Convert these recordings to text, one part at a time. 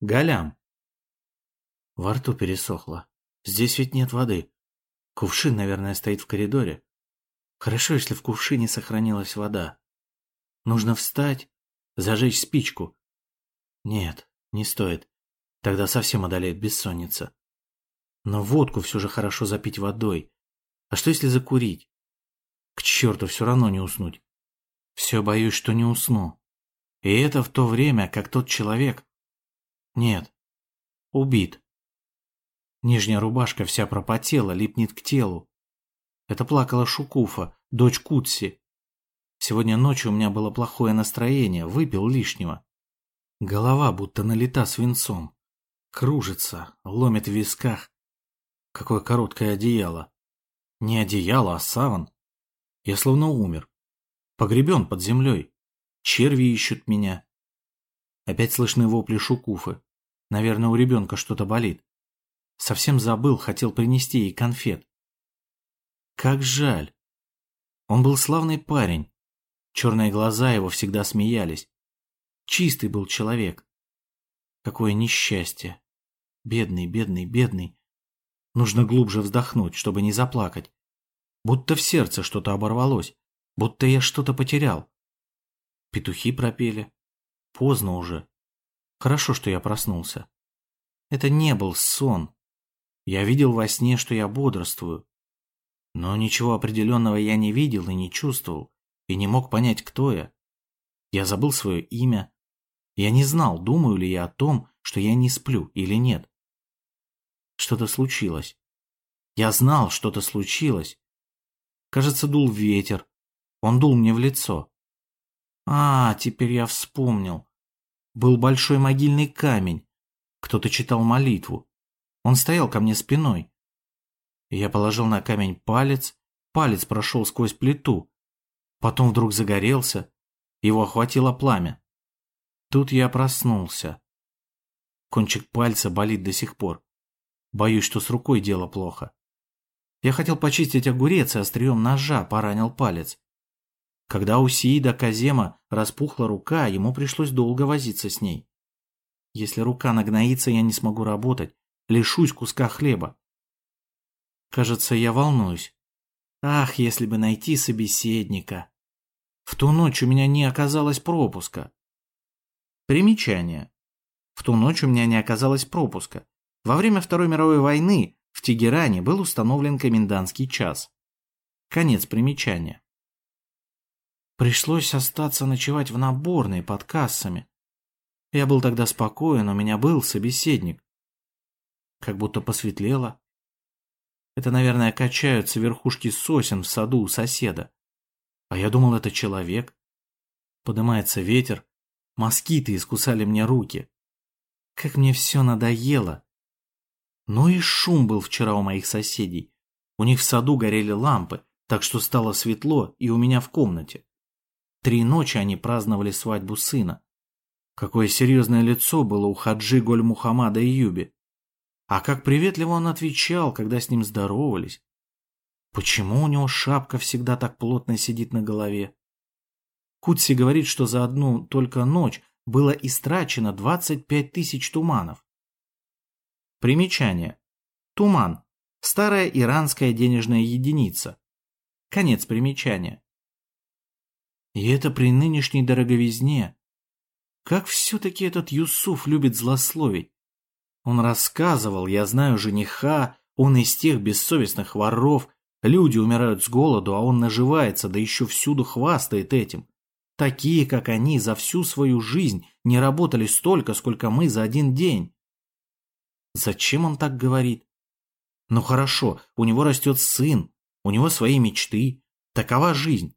Голям. Во рту пересохло. Здесь ведь нет воды. Кувшин, наверное, стоит в коридоре. Хорошо, если в кувшине сохранилась вода. Нужно встать, зажечь спичку. Нет, не стоит. Тогда совсем одолеет бессонница. Но водку все же хорошо запить водой. А что если закурить? К черту, все равно не уснуть. Все боюсь, что не усну. И это в то время, как тот человек... Нет, убит. Нижняя рубашка вся пропотела, липнет к телу. Это плакала Шукуфа, дочь Кутси. Сегодня ночью у меня было плохое настроение, выпил лишнего. Голова будто налита свинцом. Кружится, ломит в висках. Какое короткое одеяло. Не одеяло, а саван. Я словно умер. Погребен под землей. Черви ищут меня. Опять слышны вопли Шукуфы. Наверное, у ребенка что-то болит. Совсем забыл, хотел принести ей конфет. Как жаль. Он был славный парень. Черные глаза его всегда смеялись. Чистый был человек. Какое несчастье. Бедный, бедный, бедный. Нужно глубже вздохнуть, чтобы не заплакать. Будто в сердце что-то оборвалось. Будто я что-то потерял. Петухи пропели. Поздно уже. Хорошо, что я проснулся. Это не был сон. Я видел во сне, что я бодрствую. Но ничего определенного я не видел и не чувствовал, и не мог понять, кто я. Я забыл свое имя. Я не знал, думаю ли я о том, что я не сплю или нет. Что-то случилось. Я знал, что-то случилось. Кажется, дул ветер. Он дул мне в лицо. А, теперь я вспомнил. Был большой могильный камень. Кто-то читал молитву. Он стоял ко мне спиной. Я положил на камень палец, палец прошел сквозь плиту. Потом вдруг загорелся, его охватило пламя. Тут я проснулся. Кончик пальца болит до сих пор. Боюсь, что с рукой дело плохо. Я хотел почистить огурец и острием ножа поранил палец. Когда у Сиида Казема распухла рука, ему пришлось долго возиться с ней. Если рука нагноится, я не смогу работать, лишусь куска хлеба. Кажется, я волнуюсь. Ах, если бы найти собеседника. В ту ночь у меня не оказалось пропуска. Примечание. В ту ночь у меня не оказалось пропуска. Во время Второй мировой войны в Тегеране был установлен комендантский час. Конец примечания. Пришлось остаться ночевать в наборной под кассами. Я был тогда спокоен, у меня был собеседник. Как будто посветлело. Это, наверное, качаются верхушки сосен в саду у соседа. А я думал, это человек. Поднимается ветер. Москиты искусали мне руки. Как мне все надоело. Ну и шум был вчера у моих соседей. У них в саду горели лампы, так что стало светло и у меня в комнате. Три ночи они праздновали свадьбу сына. Какое серьезное лицо было у Хаджи Голь Мухаммада и Юби. А как приветливо он отвечал, когда с ним здоровались. Почему у него шапка всегда так плотно сидит на голове? Кутси говорит, что за одну только ночь было истрачено 25 тысяч туманов. Примечание. Туман. Старая иранская денежная единица. Конец примечания. И это при нынешней дороговизне. Как все-таки этот Юсуф любит злословить. Он рассказывал, я знаю жениха, он из тех бессовестных воров, люди умирают с голоду, а он наживается, да еще всюду хвастает этим. Такие, как они, за всю свою жизнь не работали столько, сколько мы за один день. Зачем он так говорит? Ну хорошо, у него растет сын, у него свои мечты. Такова жизнь.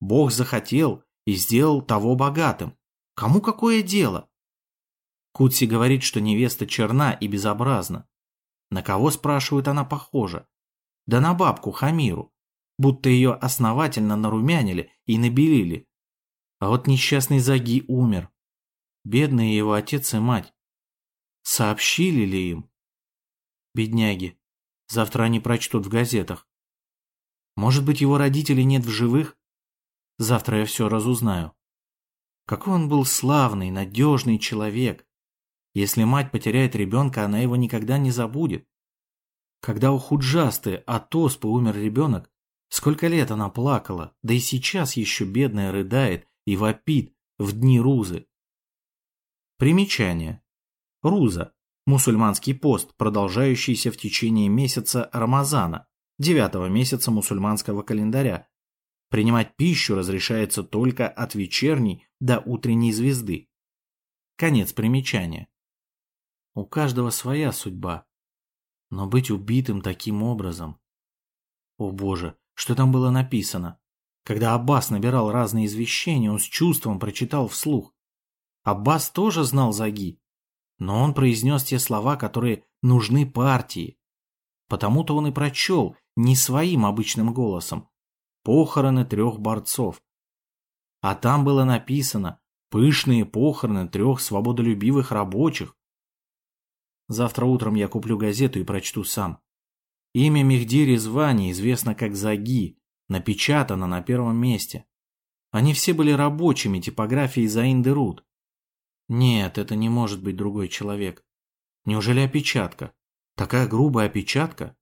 Бог захотел и сделал того богатым. Кому какое дело? Кутси говорит, что невеста черна и безобразна. На кого, спрашивают, она похожа? Да на бабку Хамиру, будто ее основательно нарумянили и набелили. А вот несчастный Заги умер. Бедные его отец и мать. Сообщили ли им? Бедняги. Завтра они прочтут в газетах. Может быть, его родителей нет в живых? Завтра я все разузнаю. Какой он был славный, надежный человек. Если мать потеряет ребенка, она его никогда не забудет. Когда у Худжасты от оспы умер ребенок, сколько лет она плакала, да и сейчас еще бедная рыдает и вопит в дни Рузы. Примечание. Руза – мусульманский пост, продолжающийся в течение месяца Рамазана, девятого месяца мусульманского календаря. Принимать пищу разрешается только от вечерней до утренней звезды. Конец примечания. У каждого своя судьба. Но быть убитым таким образом... О боже, что там было написано? Когда Аббас набирал разные извещения, он с чувством прочитал вслух. Аббас тоже знал Заги, но он произнес те слова, которые нужны партии. Потому-то он и прочел не своим обычным голосом. Похороны трех борцов. А там было написано «Пышные похороны трех свободолюбивых рабочих». Завтра утром я куплю газету и прочту сам. Имя Мехди Резвани известно как Заги, напечатано на первом месте. Они все были рабочими типографии Заинды Руд. Нет, это не может быть другой человек. Неужели опечатка? Такая грубая опечатка?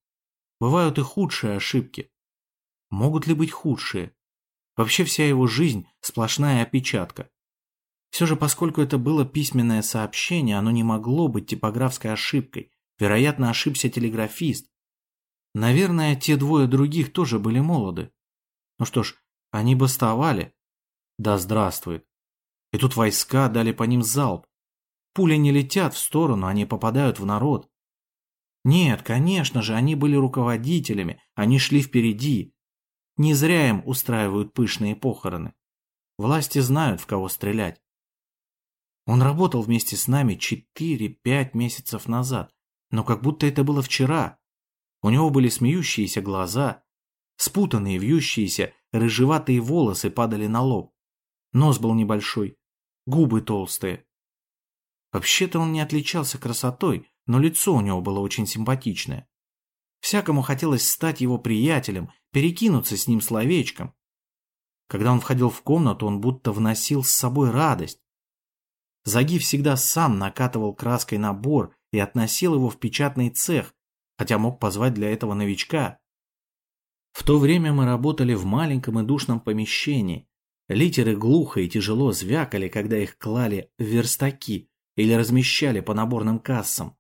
Бывают и худшие ошибки. Могут ли быть худшие? Вообще вся его жизнь – сплошная опечатка. Все же, поскольку это было письменное сообщение, оно не могло быть типографской ошибкой. Вероятно, ошибся телеграфист. Наверное, те двое других тоже были молоды. Ну что ж, они бастовали. Да здравствует. И тут войска дали по ним залп. Пули не летят в сторону, они попадают в народ. Нет, конечно же, они были руководителями, они шли впереди. Не зря им устраивают пышные похороны. Власти знают, в кого стрелять. Он работал вместе с нами 4-5 месяцев назад, но как будто это было вчера. У него были смеющиеся глаза, спутанные, вьющиеся, рыжеватые волосы падали на лоб. Нос был небольшой, губы толстые. Вообще-то он не отличался красотой, но лицо у него было очень симпатичное. Всякому хотелось стать его приятелем, перекинуться с ним словечком. Когда он входил в комнату, он будто вносил с собой радость. Заги всегда сам накатывал краской набор и относил его в печатный цех, хотя мог позвать для этого новичка. В то время мы работали в маленьком и душном помещении, Литеры глухо и тяжело звякали, когда их клали в верстаки или размещали по наборным кассам.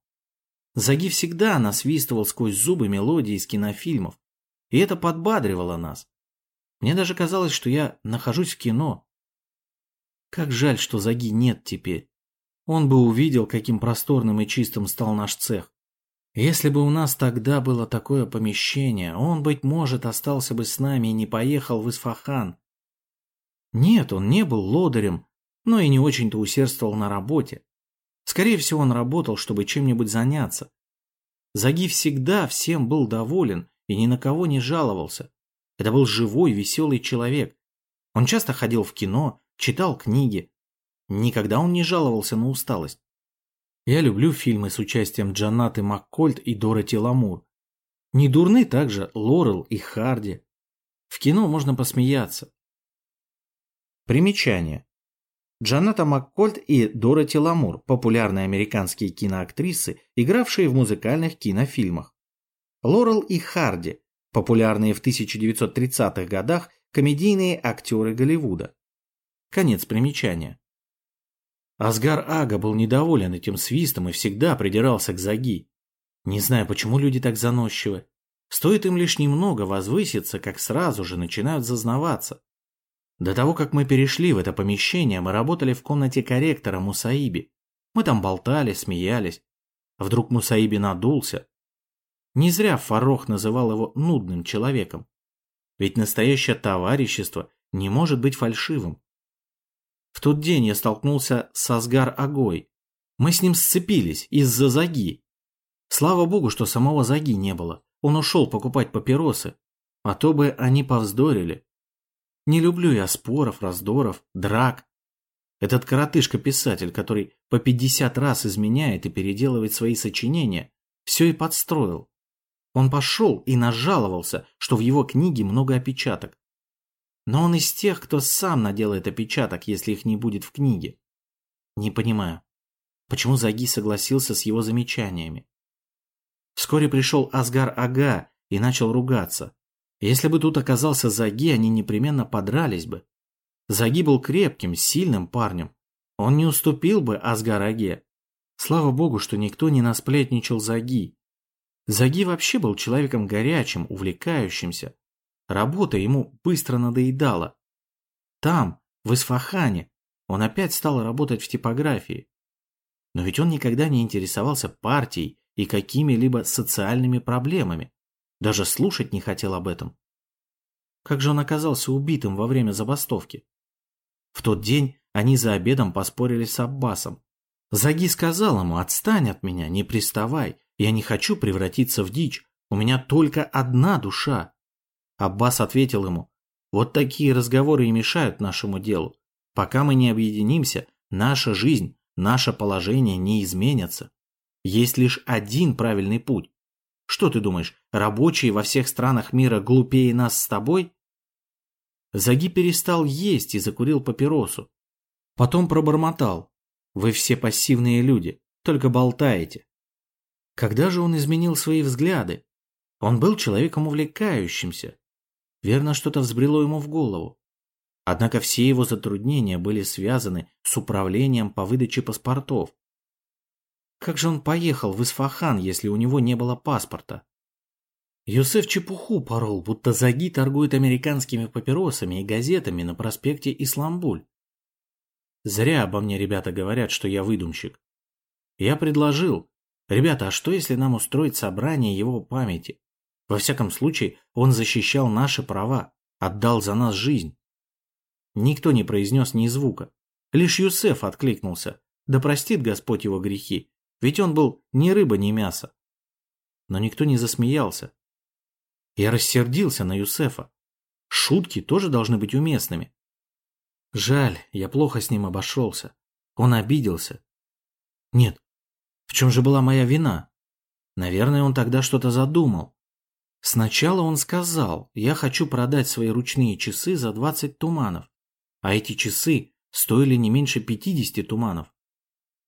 Заги всегда насвистывал сквозь зубы мелодии из кинофильмов, и это подбадривало нас. Мне даже казалось, что я нахожусь в кино. Как жаль, что Заги нет теперь. Он бы увидел, каким просторным и чистым стал наш цех. Если бы у нас тогда было такое помещение, он, быть может, остался бы с нами и не поехал в Исфахан. Нет, он не был лодырем, но и не очень-то усердствовал на работе. Скорее всего, он работал, чтобы чем-нибудь заняться. Заги всегда всем был доволен и ни на кого не жаловался. Это был живой, веселый человек. Он часто ходил в кино, читал книги. Никогда он не жаловался на усталость. Я люблю фильмы с участием Джанаты Маккольд и Дороти Ламур. Не дурны также Лорел и Харди. В кино можно посмеяться. Примечание. Джаната Маккольд и Дороти Ламур – популярные американские киноактрисы, игравшие в музыкальных кинофильмах. Лорел и Харди – популярные в 1930-х годах комедийные актеры Голливуда. Конец примечания. Асгар Ага был недоволен этим свистом и всегда придирался к Заги. Не знаю, почему люди так заносчивы. Стоит им лишь немного возвыситься, как сразу же начинают зазнаваться. До того, как мы перешли в это помещение, мы работали в комнате корректора Мусаиби. Мы там болтали, смеялись. Вдруг Мусаиби надулся. Не зря Фарох называл его нудным человеком. Ведь настоящее товарищество не может быть фальшивым. В тот день я столкнулся с Асгар Агой. Мы с ним сцепились из-за Заги. Слава богу, что самого Заги не было. Он ушел покупать папиросы. А то бы они повздорили. Не люблю я споров, раздоров, драк. Этот коротышка-писатель, который по 50 раз изменяет и переделывает свои сочинения, все и подстроил. Он пошел и нажаловался, что в его книге много опечаток. Но он из тех, кто сам наделает опечаток, если их не будет в книге. Не понимаю. почему Заги согласился с его замечаниями. Вскоре пришел Асгар Ага и начал ругаться. Если бы тут оказался Заги, они непременно подрались бы. Заги был крепким, сильным парнем. Он не уступил бы Асгар Аге. Слава богу, что никто не насплетничал Заги. Заги вообще был человеком горячим, увлекающимся. Работа ему быстро надоедала. Там, в Исфахане, он опять стал работать в типографии. Но ведь он никогда не интересовался партией и какими-либо социальными проблемами. Даже слушать не хотел об этом. Как же он оказался убитым во время забастовки? В тот день они за обедом поспорили с Аббасом. Заги сказал ему, отстань от меня, не приставай, я не хочу превратиться в дичь, у меня только одна душа. Аббас ответил ему, вот такие разговоры и мешают нашему делу. Пока мы не объединимся, наша жизнь, наше положение не изменятся. Есть лишь один правильный путь. Что ты думаешь, рабочие во всех странах мира глупее нас с тобой? Заги перестал есть и закурил папиросу. Потом пробормотал. Вы все пассивные люди, только болтаете. Когда же он изменил свои взгляды? Он был человеком увлекающимся. Верно, что-то взбрело ему в голову. Однако все его затруднения были связаны с управлением по выдаче паспортов. Как же он поехал в Исфахан, если у него не было паспорта? Юсеф чепуху порол, будто Заги торгует американскими папиросами и газетами на проспекте Исламбуль. Зря обо мне ребята говорят, что я выдумщик. Я предложил, ребята, а что если нам устроить собрание его памяти? Во всяком случае, он защищал наши права, отдал за нас жизнь. Никто не произнес ни звука. Лишь Юсеф откликнулся. Да простит Господь его грехи, ведь он был ни рыба, ни мясо. Но никто не засмеялся. Я рассердился на Юсефа. Шутки тоже должны быть уместными. Жаль, я плохо с ним обошелся. Он обиделся. Нет, в чем же была моя вина? Наверное, он тогда что-то задумал. Сначала он сказал, я хочу продать свои ручные часы за 20 туманов, а эти часы стоили не меньше 50 туманов.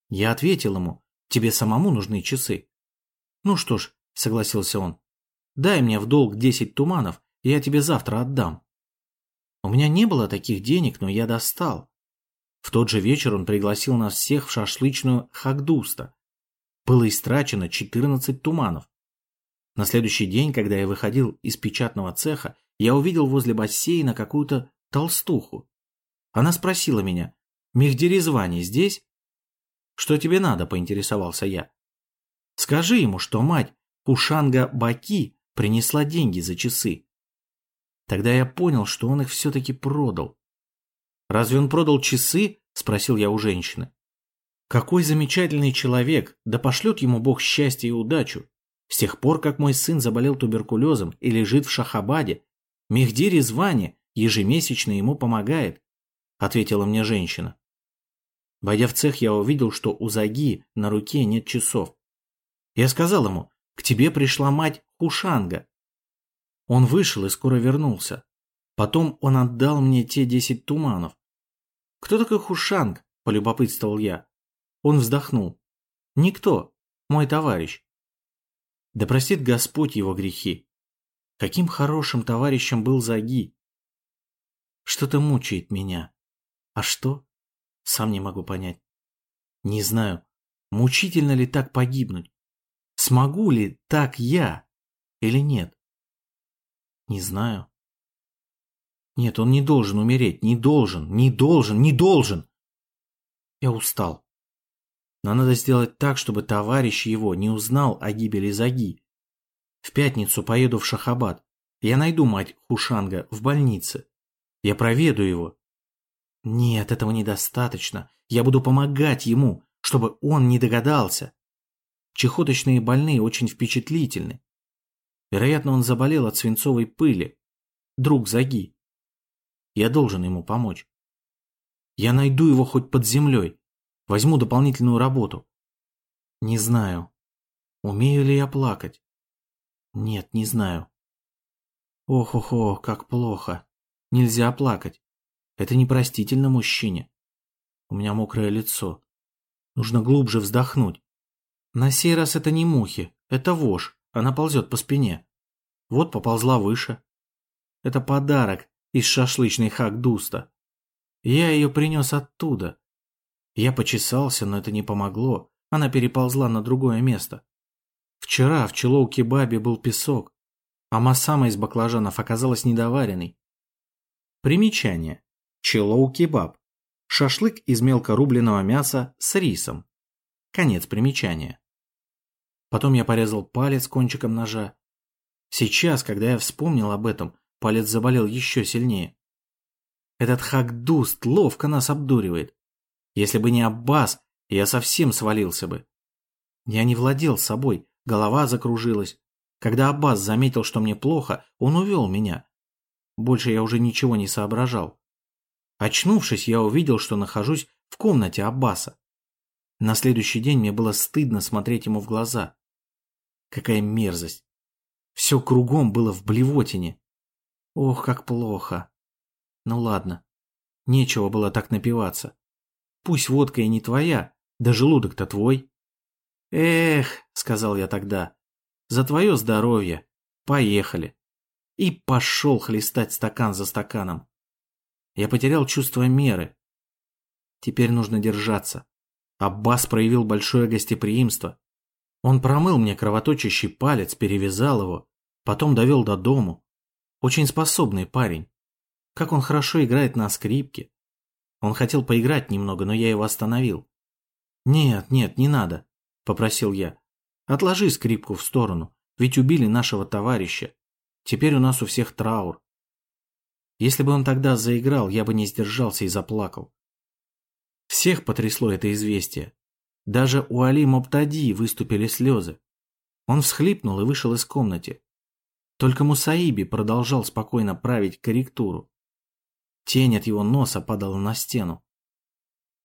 Я ответил ему, Тебе самому нужны часы. Ну что ж, согласился он. Дай мне в долг десять туманов, и я тебе завтра отдам. У меня не было таких денег, но я достал. В тот же вечер он пригласил нас всех в шашлычную Хагдуста. Было истрачено 14 туманов. На следующий день, когда я выходил из печатного цеха, я увидел возле бассейна какую-то толстуху. Она спросила меня, «Мехдери звание здесь?» «Что тебе надо?» – поинтересовался я. «Скажи ему, что мать Кушанга Баки принесла деньги за часы». Тогда я понял, что он их все-таки продал. «Разве он продал часы?» – спросил я у женщины. «Какой замечательный человек! Да пошлет ему Бог счастья и удачу! С тех пор, как мой сын заболел туберкулезом и лежит в Шахабаде, Мехди Резвани ежемесячно ему помогает», – ответила мне женщина. Войдя в цех, я увидел, что у Заги на руке нет часов. Я сказал ему, к тебе пришла мать Хушанга. Он вышел и скоро вернулся. Потом он отдал мне те десять туманов. «Кто такой Хушанг?» – полюбопытствовал я. Он вздохнул. «Никто. Мой товарищ». Да простит Господь его грехи. Каким хорошим товарищем был Заги. Что-то мучает меня. А что? Сам не могу понять. Не знаю, мучительно ли так погибнуть? Смогу ли так я или нет? Не знаю. Нет, он не должен умереть, не должен, не должен, не должен. Я устал. Но надо сделать так, чтобы товарищ его не узнал о гибели Заги. В пятницу поеду в Шахабад. Я найду мать Хушанга в больнице. Я проведу его. Нет, этого недостаточно. Я буду помогать ему, чтобы он не догадался. Чехоточные больные очень впечатлительны. Вероятно, он заболел от свинцовой пыли. Друг Заги. Я должен ему помочь. Я найду его хоть под землей. Возьму дополнительную работу. Не знаю. Умею ли я плакать? Нет, не знаю. Ох-ох-ох, как плохо. Нельзя плакать. Это непростительно мужчине. У меня мокрое лицо. Нужно глубже вздохнуть. На сей раз это не мухи, это вошь. Она ползет по спине. Вот поползла выше. Это подарок из шашлычной хак-дуста. Я ее принес оттуда. Я почесался, но это не помогло. Она переползла на другое место. Вчера в Челоу-кебабе был песок, а масама из баклажанов оказалась недоваренной. Примечание. Челоу-кебаб. Шашлык из мелко рубленого мяса с рисом. Конец примечания. Потом я порезал палец кончиком ножа. Сейчас, когда я вспомнил об этом, палец заболел еще сильнее. Этот Хакдуст ловко нас обдуривает. Если бы не Аббас, я совсем свалился бы. Я не владел собой, голова закружилась. Когда Аббас заметил, что мне плохо, он увел меня. Больше я уже ничего не соображал. Очнувшись, я увидел, что нахожусь в комнате Аббаса. На следующий день мне было стыдно смотреть ему в глаза. Какая мерзость. Все кругом было в блевотине. Ох, как плохо. Ну ладно. Нечего было так напиваться. Пусть водка и не твоя, да желудок-то твой. Эх, сказал я тогда, за твое здоровье. Поехали. И пошел хлестать стакан за стаканом. Я потерял чувство меры. Теперь нужно держаться. Аббас проявил большое гостеприимство. Он промыл мне кровоточащий палец, перевязал его, потом довел до дому. Очень способный парень. Как он хорошо играет на скрипке. Он хотел поиграть немного, но я его остановил. «Нет, нет, не надо», — попросил я. «Отложи скрипку в сторону, ведь убили нашего товарища. Теперь у нас у всех траур». Если бы он тогда заиграл, я бы не сдержался и заплакал. Всех потрясло это известие. Даже у Али Моптади выступили слезы. Он всхлипнул и вышел из комнаты. Только Мусаиби продолжал спокойно править корректуру. Тень от его носа падала на стену.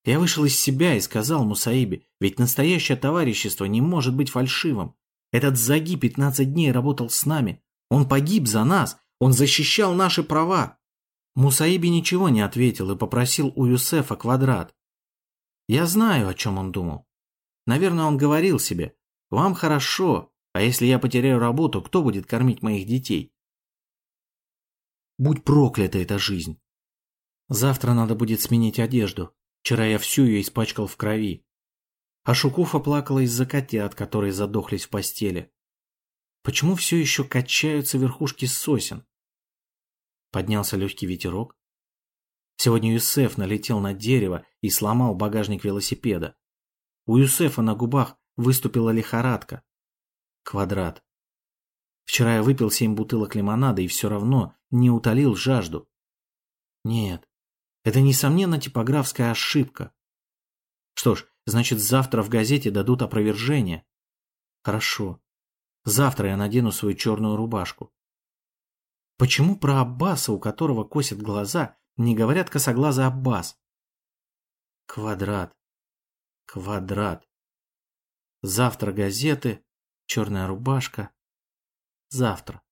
Я вышел из себя и сказал Мусаиби, ведь настоящее товарищество не может быть фальшивым. Этот Заги 15 дней работал с нами. Он погиб за нас. Он защищал наши права. Мусаиби ничего не ответил и попросил у Юсефа квадрат. Я знаю, о чем он думал. Наверное, он говорил себе, «Вам хорошо, а если я потеряю работу, кто будет кормить моих детей?» Будь проклята эта жизнь. Завтра надо будет сменить одежду. Вчера я всю ее испачкал в крови. А Шукуфа плакала из-за котят, которые задохлись в постели. Почему все еще качаются верхушки сосен? Поднялся легкий ветерок. Сегодня Юсеф налетел на дерево и сломал багажник велосипеда. У Юсефа на губах выступила лихорадка. Квадрат. Вчера я выпил семь бутылок лимонада и все равно не утолил жажду. Нет, это, несомненно, типографская ошибка. Что ж, значит, завтра в газете дадут опровержение. Хорошо. Завтра я надену свою черную рубашку. Почему про Аббаса, у которого косят глаза, не говорят косоглазый Аббас? Квадрат. Квадрат. Завтра газеты, черная рубашка. Завтра.